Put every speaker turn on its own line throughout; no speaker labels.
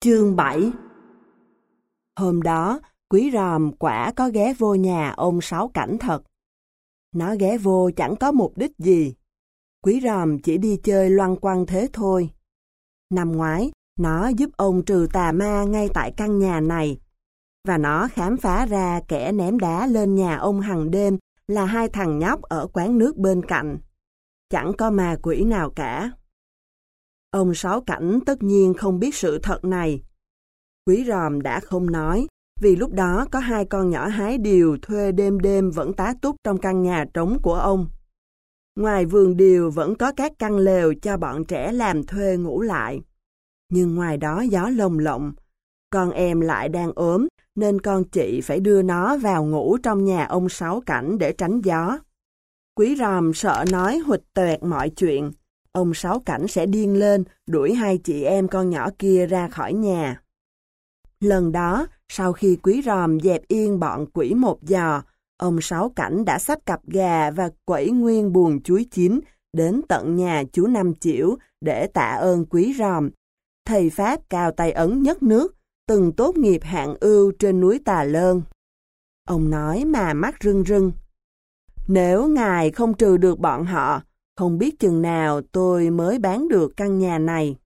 Chương 7 Hôm đó, quý ròm quả có ghé vô nhà ông Sáu Cảnh thật. Nó ghé vô chẳng có mục đích gì. Quý ròm chỉ đi chơi loan quăng thế thôi. Năm ngoái, nó giúp ông trừ tà ma ngay tại căn nhà này. Và nó khám phá ra kẻ ném đá lên nhà ông hằng đêm là hai thằng nhóc ở quán nước bên cạnh. Chẳng có ma quỷ nào cả. Ông Sáu Cảnh tất nhiên không biết sự thật này. Quý ròm đã không nói, vì lúc đó có hai con nhỏ hái điều thuê đêm đêm vẫn tá túc trong căn nhà trống của ông. Ngoài vườn điều vẫn có các căn lều cho bọn trẻ làm thuê ngủ lại. Nhưng ngoài đó gió lồng lộng, con em lại đang ốm nên con chị phải đưa nó vào ngủ trong nhà ông Sáu Cảnh để tránh gió. Quý ròm sợ nói hụt tuệt mọi chuyện, ông Sáu Cảnh sẽ điên lên, đuổi hai chị em con nhỏ kia ra khỏi nhà. Lần đó, sau khi quý ròm dẹp yên bọn quỷ một giò, ông Sáu Cảnh đã xách cặp gà và quẩy nguyên buồn chuối chín đến tận nhà chú Năm Chiểu để tạ ơn quý ròm. Thầy Pháp cao tay ấn nhất nước, từng tốt nghiệp hạng ưu trên núi Tà Lơn. Ông nói mà mắt rưng rưng. Nếu ngài không trừ được bọn họ, không biết chừng nào tôi mới bán được căn nhà này.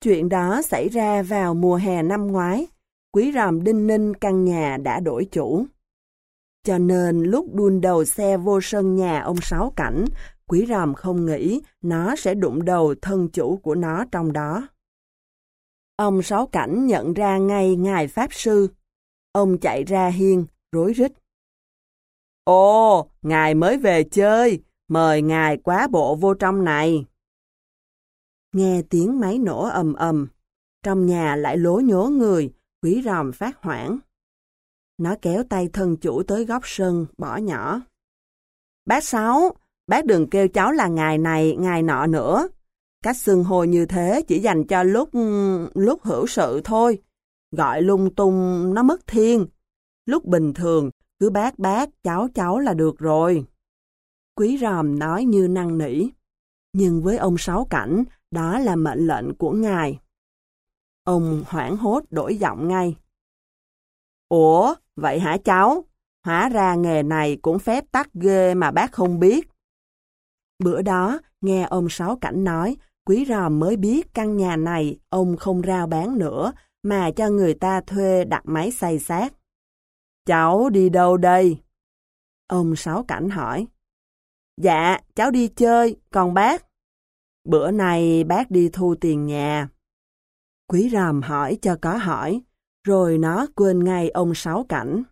Chuyện đó xảy ra vào mùa hè năm ngoái. Quý ròm đinh ninh căn nhà đã đổi chủ. Cho nên lúc đun đầu xe vô sân nhà ông Sáu Cảnh, quý ròm không nghĩ nó sẽ đụng đầu thân chủ của nó trong đó. Ông Sáu Cảnh nhận ra ngay ngài Pháp Sư. Ông chạy ra hiên, rối rít. Ồ, ngài mới về chơi, Mời ngài quá bộ vô trong này. Nghe tiếng máy nổ ầm ầm, trong nhà lại lố nhố người, quý ròm phát hoảng. Nó kéo tay thân chủ tới góc sân, bỏ nhỏ. Bác Sáu, bác đừng kêu cháu là ngài này, ngài nọ nữa. Cách xưng hô như thế chỉ dành cho lúc lúc hữu sự thôi. Gọi lung tung nó mất thiên. Lúc bình thường, cứ bác bác, cháu cháu là được rồi. Quý ròm nói như năng nỉ. Nhưng với ông Sáu Cảnh, đó là mệnh lệnh của ngài. Ông hoảng hốt đổi giọng ngay. Ủa, vậy hả cháu? Hóa ra nghề này cũng phép tắc ghê mà bác không biết. Bữa đó, nghe ông Sáu Cảnh nói, quý ròm mới biết căn nhà này ông không rao bán nữa, mà cho người ta thuê đặt máy xay sát. Cháu đi đâu đây? Ông Sáu Cảnh hỏi. Dạ, cháu đi chơi, còn bác? Bữa nay bác đi thu tiền nhà. Quý ròm hỏi cho có hỏi, rồi nó quên ngay ông Sáu Cảnh.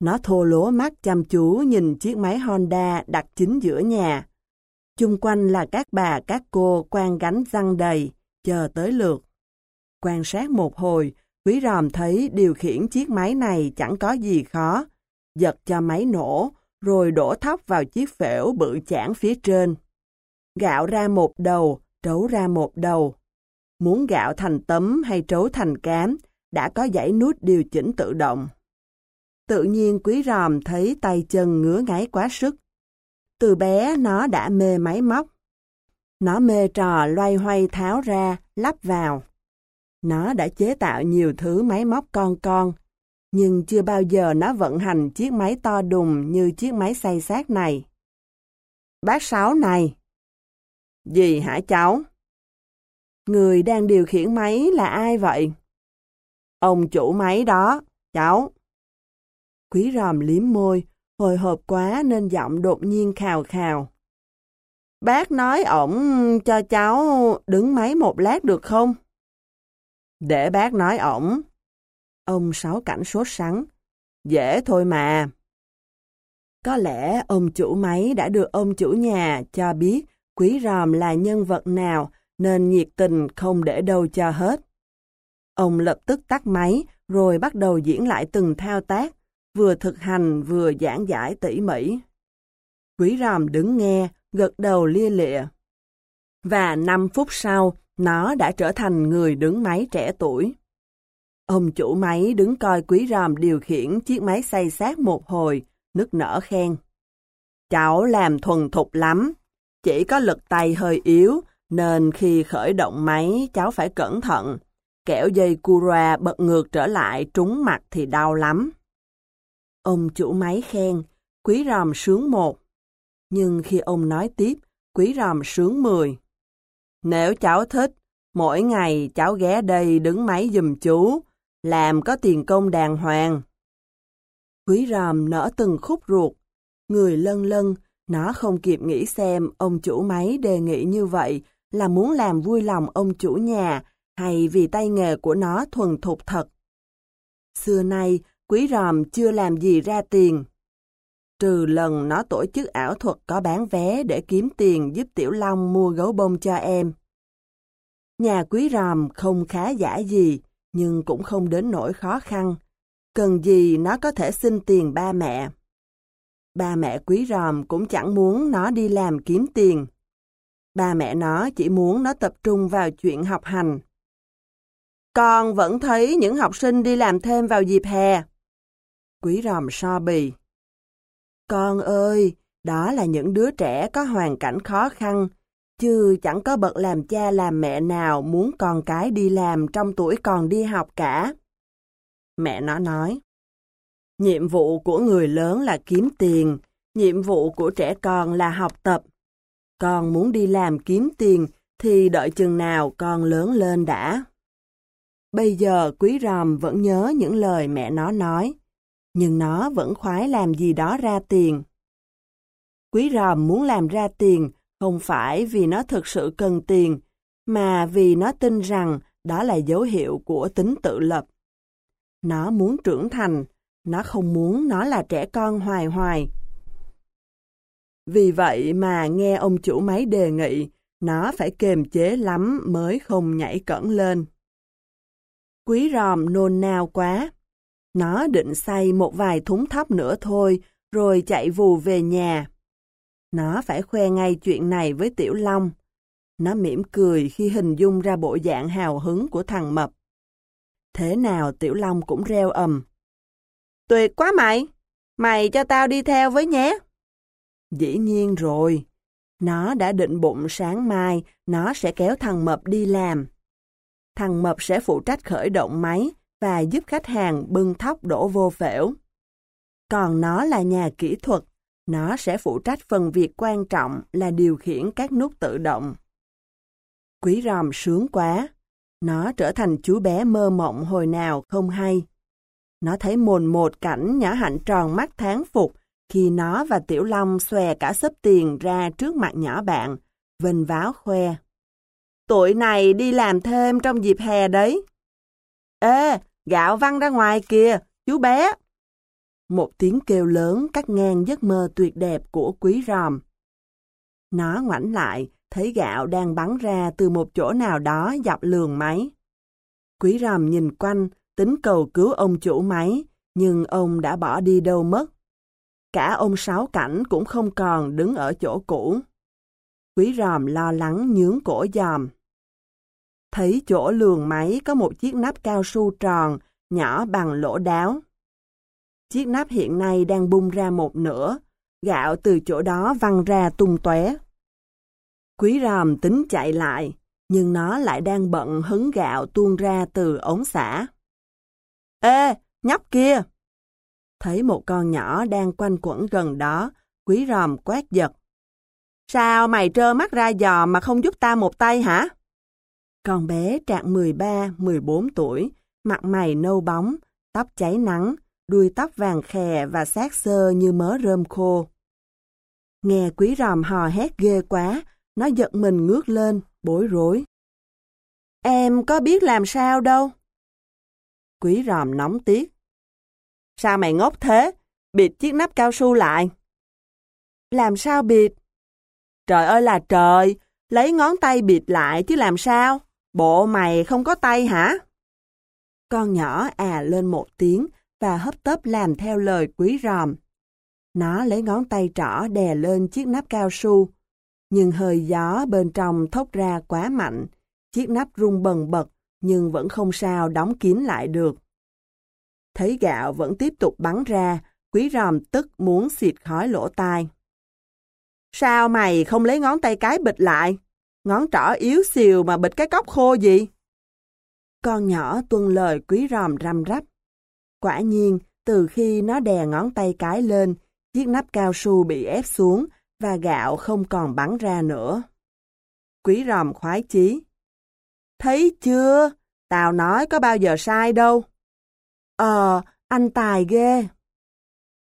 Nó thô lố mắt chăm chú nhìn chiếc máy Honda đặt chính giữa nhà. Chung quanh là các bà các cô quan gánh răng đầy, chờ tới lượt. Quan sát một hồi, quý ròm thấy điều khiển chiếc máy này chẳng có gì khó. Giật cho máy nổ, rồi đổ thóc vào chiếc phễu bự chản phía trên. Gạo ra một đầu, trấu ra một đầu. Muốn gạo thành tấm hay trấu thành cám, đã có dãy nút điều chỉnh tự động. Tự nhiên quý ròm thấy tay chân ngứa ngáy quá sức. Từ bé nó đã mê máy móc. Nó mê trò loay hoay tháo ra, lắp vào. Nó đã chế tạo nhiều thứ máy móc con con, nhưng chưa bao giờ nó vận hành chiếc máy to đùng như chiếc máy xay sát này. Bác Sáu này. Gì hả cháu? Người đang điều khiển máy là ai vậy? Ông chủ máy đó, cháu. Quý ròm liếm môi, hồi hộp quá nên giọng đột nhiên khào khào. Bác nói ổng cho cháu đứng máy một lát được không? Để bác nói ổng, Ông Sáu Cảnh sốt sắng. Dễ thôi mà. Có lẽ ông chủ máy đã được ông chủ nhà cho biết quý ròm là nhân vật nào nên nhiệt tình không để đâu cho hết. Ông lập tức tắt máy rồi bắt đầu diễn lại từng thao tác, vừa thực hành vừa giảng giải tỉ mỉ. Quý ròm đứng nghe, gật đầu lia lịa. Và 5 phút sau, nó đã trở thành người đứng máy trẻ tuổi. Ông chủ máy đứng coi quý ròm điều khiển chiếc máy xay sát một hồi, nức nở khen. Cháu làm thuần thục lắm, chỉ có lực tay hơi yếu, nên khi khởi động máy cháu phải cẩn thận. kẻo dây cura bật ngược trở lại trúng mặt thì đau lắm. Ông chủ máy khen, quý ròm sướng một. Nhưng khi ông nói tiếp, quý ròm sướng mười. Nếu cháu thích, mỗi ngày cháu ghé đây đứng máy giùm chú, làm có tiền công đàng hoàng. Quý ròm nở từng khúc ruột, người lân lân, nó không kịp nghĩ xem ông chủ máy đề nghị như vậy là muốn làm vui lòng ông chủ nhà hay vì tay nghề của nó thuần thục thật. Xưa nay, quý ròm chưa làm gì ra tiền. Trừ lần nó tổ chức ảo thuật có bán vé để kiếm tiền giúp Tiểu Long mua gấu bông cho em. Nhà quý ròm không khá giả gì, nhưng cũng không đến nỗi khó khăn. Cần gì nó có thể xin tiền ba mẹ. Ba mẹ quý ròm cũng chẳng muốn nó đi làm kiếm tiền. Ba mẹ nó chỉ muốn nó tập trung vào chuyện học hành. Con vẫn thấy những học sinh đi làm thêm vào dịp hè. Quý ròm so bì. Con ơi, đó là những đứa trẻ có hoàn cảnh khó khăn, chứ chẳng có bậc làm cha làm mẹ nào muốn con cái đi làm trong tuổi còn đi học cả. Mẹ nó nói, nhiệm vụ của người lớn là kiếm tiền, nhiệm vụ của trẻ con là học tập. Con muốn đi làm kiếm tiền thì đợi chừng nào con lớn lên đã. Bây giờ quý ròm vẫn nhớ những lời mẹ nó nói, nhưng nó vẫn khoái làm gì đó ra tiền. Quý ròm muốn làm ra tiền không phải vì nó thực sự cần tiền, mà vì nó tin rằng đó là dấu hiệu của tính tự lập. Nó muốn trưởng thành, nó không muốn nó là trẻ con hoài hoài. Vì vậy mà nghe ông chủ máy đề nghị, nó phải kềm chế lắm mới không nhảy cẩn lên. Quý ròm nôn nao quá. Nó định xây một vài thúng thóc nữa thôi, rồi chạy vù về nhà. Nó phải khoe ngay chuyện này với Tiểu Long. Nó mỉm cười khi hình dung ra bộ dạng hào hứng của thằng Mập. Thế nào Tiểu Long cũng reo ầm. Tuyệt quá mày! Mày cho tao đi theo với nhé! Dĩ nhiên rồi. Nó đã định bụng sáng mai nó sẽ kéo thằng Mập đi làm. Thằng Mập sẽ phụ trách khởi động máy và giúp khách hàng bưng thóc đổ vô phễu. Còn nó là nhà kỹ thuật, nó sẽ phụ trách phần việc quan trọng là điều khiển các nút tự động. Quý ròm sướng quá. Nó trở thành chú bé mơ mộng hồi nào không hay. Nó thấy mồn một cảnh nhỏ hạnh tròn mắt tháng phục khi nó và Tiểu Long xòe cả sấp tiền ra trước mặt nhỏ bạn, vinh váo khoe. Tụi này đi làm thêm trong dịp hè đấy. Ê, gạo văng ra ngoài kìa, chú bé. Một tiếng kêu lớn cắt ngang giấc mơ tuyệt đẹp của quý ròm. Nó ngoảnh lại, thấy gạo đang bắn ra từ một chỗ nào đó dọc lường máy. Quý ròm nhìn quanh, tính cầu cứu ông chủ máy, nhưng ông đã bỏ đi đâu mất. Cả ông Sáu Cảnh cũng không còn đứng ở chỗ cũ. Quý ròm lo lắng nhướng cổ giòm. Thấy chỗ lường máy có một chiếc nắp cao su tròn, nhỏ bằng lỗ đáo. Chiếc nắp hiện nay đang bung ra một nửa, gạo từ chỗ đó văng ra tung tóe. Quý ròm tính chạy lại, nhưng nó lại đang bận hứng gạo tuôn ra từ ống xả. Ê, nhóc kia! Thấy một con nhỏ đang quanh quẩn gần đó, quý ròm quét giật. Sao mày trơ mắt ra dò mà không giúp ta một tay hả? Con bé trạng 13-14 tuổi, mặt mày nâu bóng, tóc cháy nắng, đuôi tóc vàng khè và sát sơ như mớ rơm khô. Nghe quý ròm hò hét ghê quá, nó giật mình ngước lên, bối rối. Em có biết làm sao đâu. Quý ròm nóng tiếc. Sao mày ngốc thế? Bịt chiếc nắp cao su lại. Làm sao bịt? Trời ơi là trời, lấy ngón tay bịt lại chứ làm sao? Bộ mày không có tay hả? Con nhỏ à lên một tiếng và hấp tấp làm theo lời quý ròm. Nó lấy ngón tay trỏ đè lên chiếc nắp cao su, nhưng hơi gió bên trong thốc ra quá mạnh, chiếc nắp rung bần bật nhưng vẫn không sao đóng kín lại được. Thấy gạo vẫn tiếp tục bắn ra, quý ròm tức muốn xịt khói lỗ tai. Sao mày không lấy ngón tay cái bịch lại? Ngón trỏ yếu xìu mà bịch cái cốc khô gì? con nhỏ tuân lời quý ròm răm rắp. Quả nhiên, từ khi nó đè ngón tay cái lên, chiếc nắp cao su bị ép xuống và gạo không còn bắn ra nữa. Quý ròm khoái chí. Thấy chưa? Tao nói có bao giờ sai đâu. Ờ, anh tài ghê.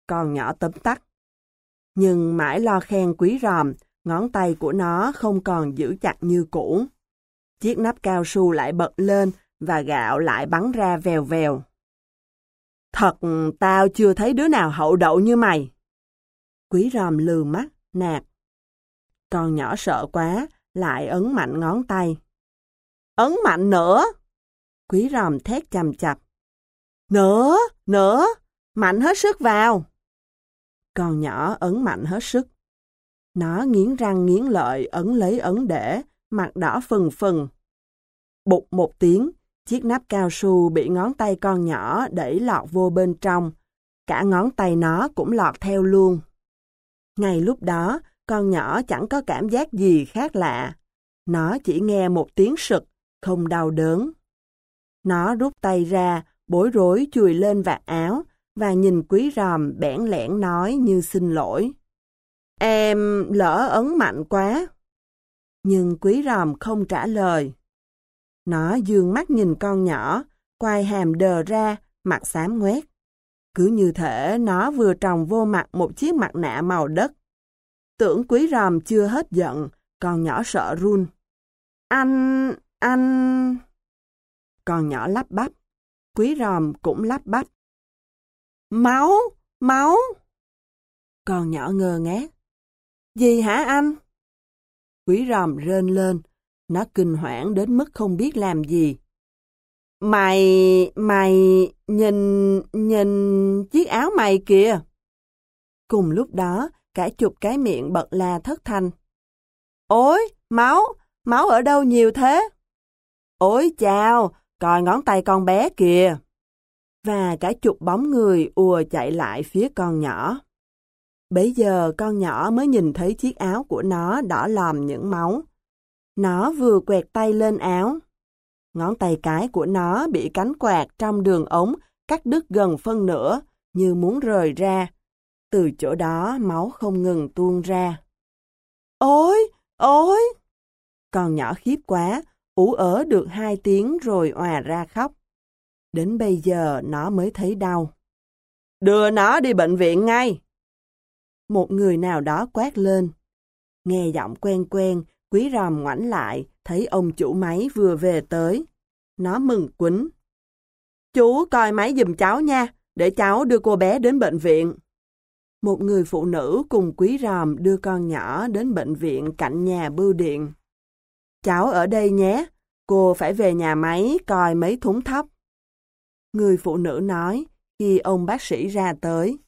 Con nhỏ tấm tắc. Nhưng mãi lo khen quý ròm, ngón tay của nó không còn giữ chặt như cũ. Chiếc nắp cao su lại bật lên và gạo lại bắn ra vèo vèo. Thật, tao chưa thấy đứa nào hậu đậu như mày. Quý ròm lừ mắt, nạt. Con nhỏ sợ quá, lại ấn mạnh ngón tay. Ấn mạnh nữa! Quý ròm thét chầm chập. Nữa, nữa, mạnh hết sức vào. Con nhỏ ấn mạnh hết sức. Nó nghiến răng nghiến lợi ấn lấy ấn để, mặt đỏ phừng phừng. Bụt một tiếng, chiếc nắp cao su bị ngón tay con nhỏ đẩy lọt vô bên trong. Cả ngón tay nó cũng lọt theo luôn. Ngay lúc đó, con nhỏ chẳng có cảm giác gì khác lạ. Nó chỉ nghe một tiếng sực, không đau đớn. Nó rút tay ra, bối rối chùi lên vạt áo, và nhìn quý ròm bẽn lẽn nói như xin lỗi. Em lỡ ấn mạnh quá. Nhưng quý ròm không trả lời. Nó dương mắt nhìn con nhỏ, quai hàm đờ ra, mặt xám ngoét. Cứ như thể nó vừa trồng vô mặt một chiếc mặt nạ màu đất. Tưởng quý ròm chưa hết giận, con nhỏ sợ run. Anh, anh... Con nhỏ lắp bắp. Quý ròm cũng lắp bắp. Máu, máu. Con nhỏ ngơ ngác. Gì hả anh? Quý ròm rên lên. Nó kinh hoảng đến mức không biết làm gì. Mày, mày, nhìn, nhìn chiếc áo mày kìa. Cùng lúc đó, cả chục cái miệng bật la thất thanh. Ôi, máu, máu ở đâu nhiều thế? Ôi chào, coi ngón tay con bé kìa. Và cả chục bóng người ùa chạy lại phía con nhỏ. bây giờ con nhỏ mới nhìn thấy chiếc áo của nó đỏ lòm những máu. Nó vừa quẹt tay lên áo. Ngón tay cái của nó bị cánh quạt trong đường ống cắt đứt gần phân nửa, như muốn rời ra. Từ chỗ đó máu không ngừng tuôn ra. Ôi! Ôi! Con nhỏ khiếp quá, ú ớ được hai tiếng rồi òa ra khóc. Đến bây giờ nó mới thấy đau. Đưa nó đi bệnh viện ngay! Một người nào đó quát lên. Nghe giọng quen quen, quý ròm ngoảnh lại, thấy ông chủ máy vừa về tới. Nó mừng quýnh. Chú coi máy giùm cháu nha, để cháu đưa cô bé đến bệnh viện. Một người phụ nữ cùng quý ròm đưa con nhỏ đến bệnh viện cạnh nhà bưu điện. Cháu ở đây nhé, cô phải về nhà máy coi mấy thúng thóc. Người phụ nữ nói khi ông bác sĩ ra tới.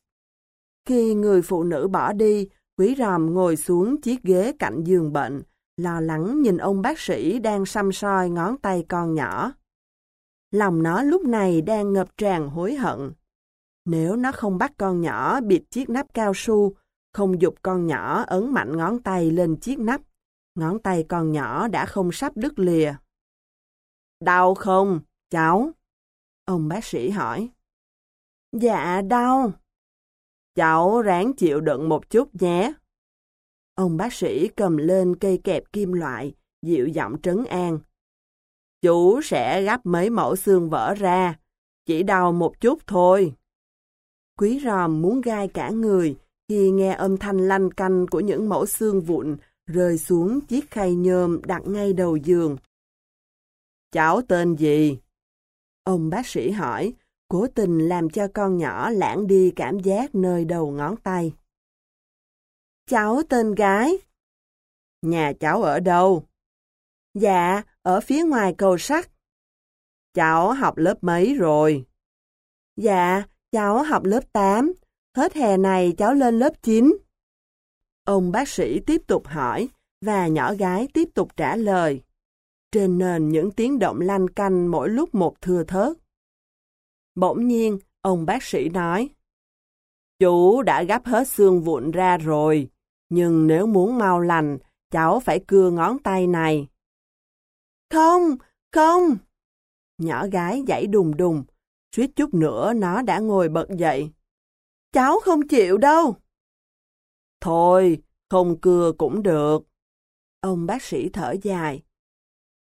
Khi người phụ nữ bỏ đi, quý ròm ngồi xuống chiếc ghế cạnh giường bệnh, lo lắng nhìn ông bác sĩ đang xăm soi ngón tay con nhỏ. Lòng nó lúc này đang ngập tràn hối hận. Nếu nó không bắt con nhỏ bịt chiếc nắp cao su, không dục con nhỏ ấn mạnh ngón tay lên chiếc nắp, ngón tay con nhỏ đã không sắp đứt lìa. Đau không, cháu? Ông bác sĩ hỏi. Dạ, đau. Cháu ráng chịu đựng một chút nhé. Ông bác sĩ cầm lên cây kẹp kim loại, dịu giọng trấn an. Chú sẽ gấp mấy mẫu xương vỡ ra, chỉ đau một chút thôi. Quý ròm muốn gai cả người khi nghe âm thanh lanh canh của những mẫu xương vụn rơi xuống chiếc khay nhôm đặt ngay đầu giường. Cháu tên gì? Ông bác sĩ hỏi, cố tình làm cho con nhỏ lãng đi cảm giác nơi đầu ngón tay. Cháu tên gái. Nhà cháu ở đâu? Dạ, ở phía ngoài cầu sắt. Cháu học lớp mấy rồi? Dạ, cháu học lớp 8. Hết hè này cháu lên lớp 9. Ông bác sĩ tiếp tục hỏi và nhỏ gái tiếp tục trả lời. Trên nền những tiếng động lanh canh mỗi lúc một thưa thớt. Bỗng nhiên, ông bác sĩ nói. Chú đã gấp hết xương vụn ra rồi, nhưng nếu muốn mau lành, cháu phải cưa ngón tay này. Không, không! Nhỏ gái dãy đùng đùng, suýt chút nữa nó đã ngồi bật dậy. Cháu không chịu đâu. Thôi, không cưa cũng được. Ông bác sĩ thở dài.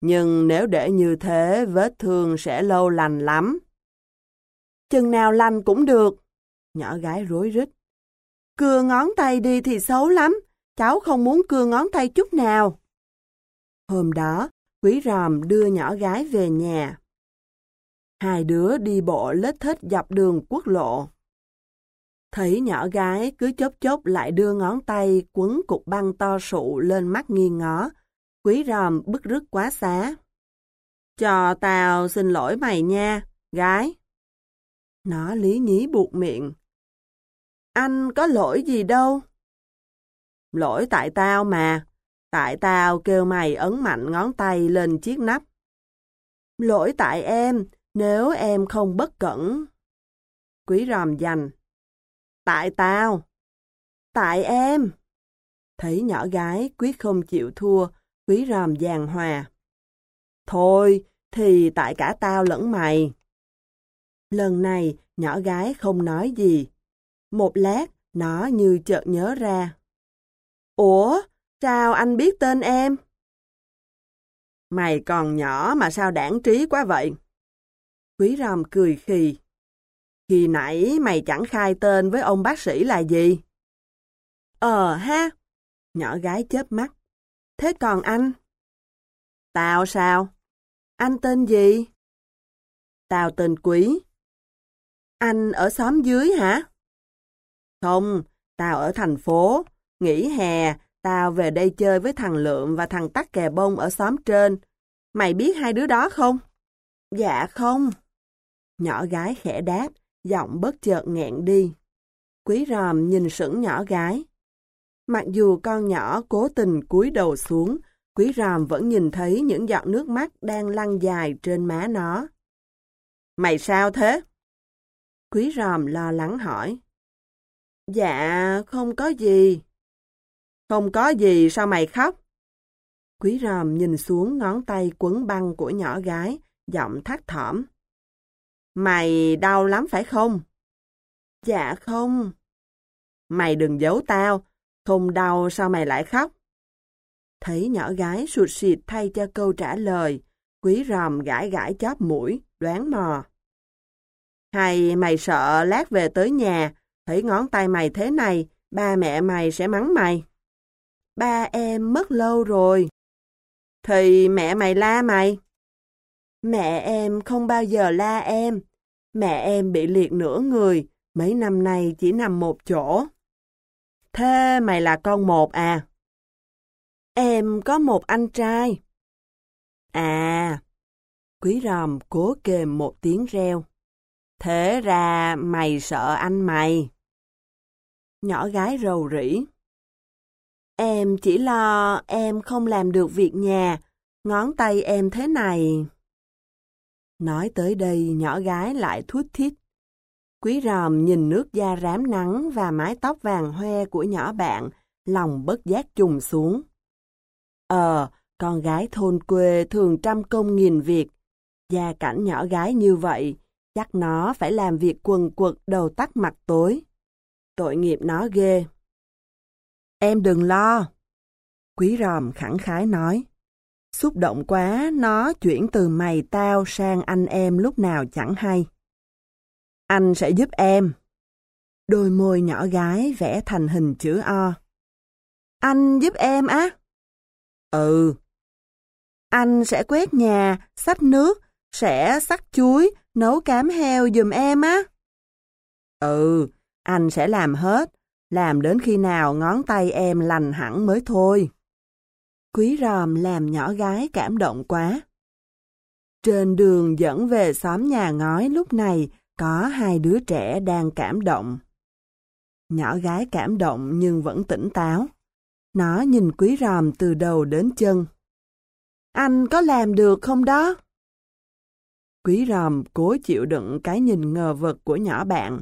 Nhưng nếu để như thế, vết thương sẽ lâu lành lắm. Chừng nào lành cũng được. Nhỏ gái rối rít. Cưa ngón tay đi thì xấu lắm. Cháu không muốn cưa ngón tay chút nào. Hôm đó, quý ròm đưa nhỏ gái về nhà. Hai đứa đi bộ lết thết dọc đường quốc lộ. Thấy nhỏ gái cứ chốc chốc lại đưa ngón tay quấn cục băng to sụ lên mắt nghiêng ngó. Quý ròm bức rứt quá xá. Cho tao xin lỗi mày nha, gái. Nó lý nhí buộc miệng. Anh có lỗi gì đâu. Lỗi tại tao mà. Tại tao kêu mày ấn mạnh ngón tay lên chiếc nắp. Lỗi tại em, nếu em không bất cẩn. Quý ròm dành. Tại tao. Tại em. Thấy nhỏ gái quyết không chịu thua, quý ròm giàn hòa. Thôi, thì tại cả tao lẫn mày. Lần này, nhỏ gái không nói gì. Một lát, nó như chợt nhớ ra. Ủa, sao anh biết tên em? Mày còn nhỏ mà sao đảng trí quá vậy? Quý ròm cười khì. Khi nãy mày chẳng khai tên với ông bác sĩ là gì? Ờ ha. Nhỏ gái chớp mắt. Thế còn anh? Tao sao? Anh tên gì? Tao tên Quý. Anh ở xóm dưới hả? Không, tao ở thành phố. Nghỉ hè, tao về đây chơi với thằng Lượm và thằng Tắc Kè Bông ở xóm trên. Mày biết hai đứa đó không? Dạ không. Nhỏ gái khẽ đáp, giọng bất chợt nghẹn đi. Quý ròm nhìn sững nhỏ gái. Mặc dù con nhỏ cố tình cúi đầu xuống, quý ròm vẫn nhìn thấy những giọt nước mắt đang lăn dài trên má nó. Mày sao thế? Quý ròm lo lắng hỏi. Dạ, không có gì. Không có gì, sao mày khóc? Quý ròm nhìn xuống ngón tay quấn băng của nhỏ gái, giọng thắt thỏm. Mày đau lắm phải không? Dạ không. Mày đừng giấu tao, không đau sao mày lại khóc? Thấy nhỏ gái sụt xịt thay cho câu trả lời, quý ròm gãi gãi chóp mũi, đoán mò. Hay mày sợ lát về tới nhà, thấy ngón tay mày thế này, ba mẹ mày sẽ mắng mày. Ba em mất lâu rồi. Thì mẹ mày la mày. Mẹ em không bao giờ la em. Mẹ em bị liệt nửa người, mấy năm nay chỉ nằm một chỗ. Thế mày là con một à? Em có một anh trai. À, quý ròm cố kềm một tiếng reo. Thế ra mày sợ anh mày. Nhỏ gái rầu rĩ. Em chỉ lo em không làm được việc nhà, ngón tay em thế này. Nói tới đây nhỏ gái lại thút thít. Quý ròm nhìn nước da rám nắng và mái tóc vàng hoe của nhỏ bạn, lòng bất giác trùng xuống. Ờ, con gái thôn quê thường trăm công nghìn việc. Gia cảnh nhỏ gái như vậy, chắc nó phải làm việc quần quật đầu tắt mặt tối. Tội nghiệp nó ghê. Em đừng lo. Quý ròm khẳng khái nói. Xúc động quá, nó chuyển từ mày tao sang anh em lúc nào chẳng hay. Anh sẽ giúp em. Đôi môi nhỏ gái vẽ thành hình chữ O. Anh giúp em á? Ừ. Anh sẽ quét nhà, xách nước, sẽ sắc chuối, nấu cám heo giùm em á. Ừ, anh sẽ làm hết, làm đến khi nào ngón tay em lành hẳn mới thôi. Quý ròm làm nhỏ gái cảm động quá. Trên đường dẫn về xóm nhà ngói lúc này có hai đứa trẻ đang cảm động. Nhỏ gái cảm động nhưng vẫn tỉnh táo. Nó nhìn quý ròm từ đầu đến chân. Anh có làm được không đó? Quý ròm cố chịu đựng cái nhìn ngờ vực của nhỏ bạn.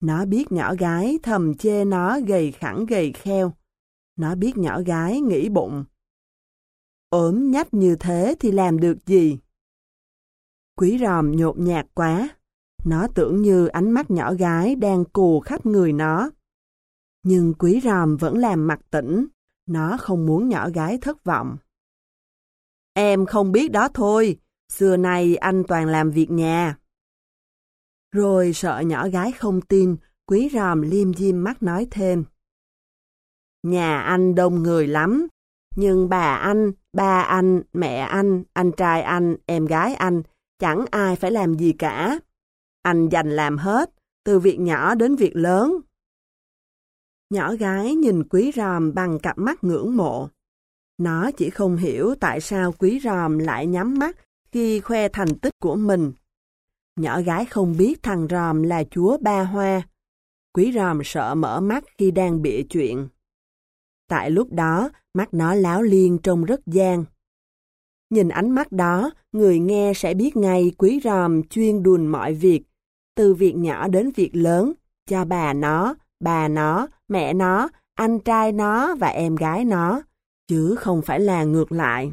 Nó biết nhỏ gái thầm chê nó gầy khẳng gầy kheo. Nó biết nhỏ gái nghĩ bụng. Ốm nhách như thế thì làm được gì? Quý ròm nhột nhạt quá. Nó tưởng như ánh mắt nhỏ gái đang cù khắp người nó. Nhưng quý ròm vẫn làm mặt tỉnh. Nó không muốn nhỏ gái thất vọng. Em không biết đó thôi. Xưa nay anh toàn làm việc nhà. Rồi sợ nhỏ gái không tin, quý ròm liêm diêm mắt nói thêm. Nhà anh đông người lắm, nhưng bà anh, ba anh, mẹ anh, anh trai anh, em gái anh, chẳng ai phải làm gì cả. Anh dành làm hết, từ việc nhỏ đến việc lớn. Nhỏ gái nhìn quý ròm bằng cặp mắt ngưỡng mộ. Nó chỉ không hiểu tại sao quý ròm lại nhắm mắt khi khoe thành tích của mình. Nhỏ gái không biết thằng ròm là chúa ba hoa. Quý ròm sợ mở mắt khi đang bịa chuyện. Tại lúc đó, mắt nó láo liên trông rất gian. Nhìn ánh mắt đó, người nghe sẽ biết ngay quý ròm chuyên đùn mọi việc, từ việc nhỏ đến việc lớn, cho bà nó, bà nó, mẹ nó, anh trai nó và em gái nó, chứ không phải là ngược lại.